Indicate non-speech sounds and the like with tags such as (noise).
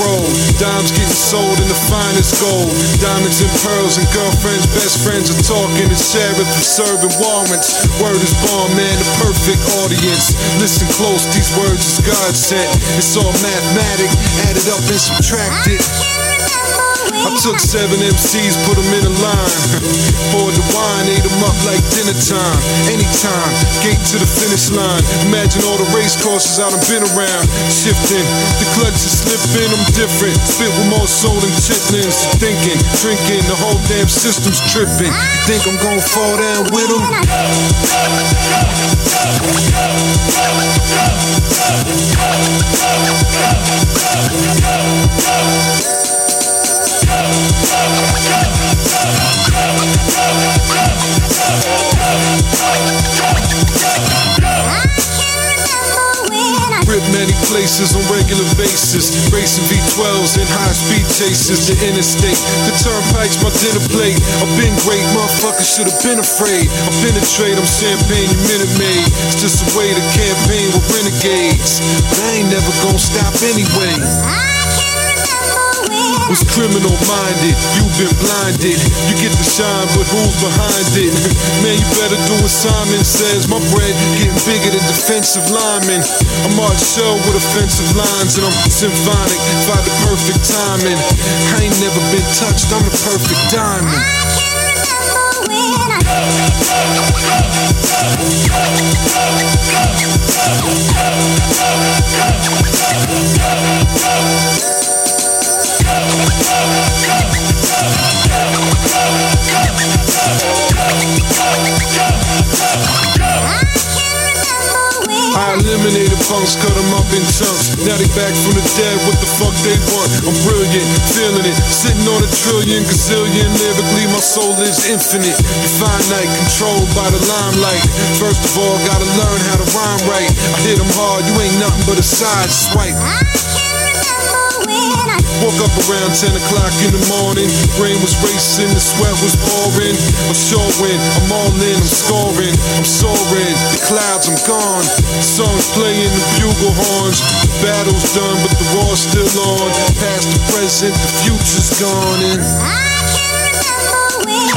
bankroll. Dimes getting sold in the finest gold. Diamonds and pearls and girlfriends, best friends are talking. The sheriff is serving warrants. Word is born, man, the perfect audience. Listen close, these words is God sent. It's all mathematic, added up and subtracted. Took seven MCs, put them in a line. Poured the wine, ate them up like dinner time. Anytime, gate to the finish line. Imagine all the race courses I done been around. Shifting, the clutch is slipping, I'm different. Spit with more soul than chitlins. Thinking, drinking, the whole damn system's tripping. Think I'm gonna fall down with them? On regular basis. Racing V12s and high speed chases. The interstate, the turnpike's my dinner plate. I've been great, motherfuckers should have been afraid. I penetrate, I'm champagne, you Minute Maid. It's just a way to campaign with renegades. But I ain't never gonna stop anyway. Ah. Was criminal minded, you've been blinded. You get the shine, but who's behind it? (laughs) Man, you better do what Simon says. My bread getting bigger than defensive linemen. I'm Art with offensive lines, and I'm symphonic. by the perfect timing. I ain't never been touched, I'm the perfect diamond. I can remember when I eliminated punks, cut them up in chunks. Now they back from the dead, what the fuck they want? I'm brilliant, feeling it. Sitting on a trillion, gazillion. Lyrically, my soul is infinite. Finite, controlled by the limelight. First of all, gotta learn how to rhyme right. I hit them hard, you ain't nothing but a side swipe up around 10 o'clock in the morning. Brain was racing, the sweat was pouring. I'm showing, I'm all in, I'm scoring. I'm soaring, the clouds, I'm gone. The song's playing, the bugle horns. The battle's done, but the war's still on. Past the present, the future's gone. And I can remember when.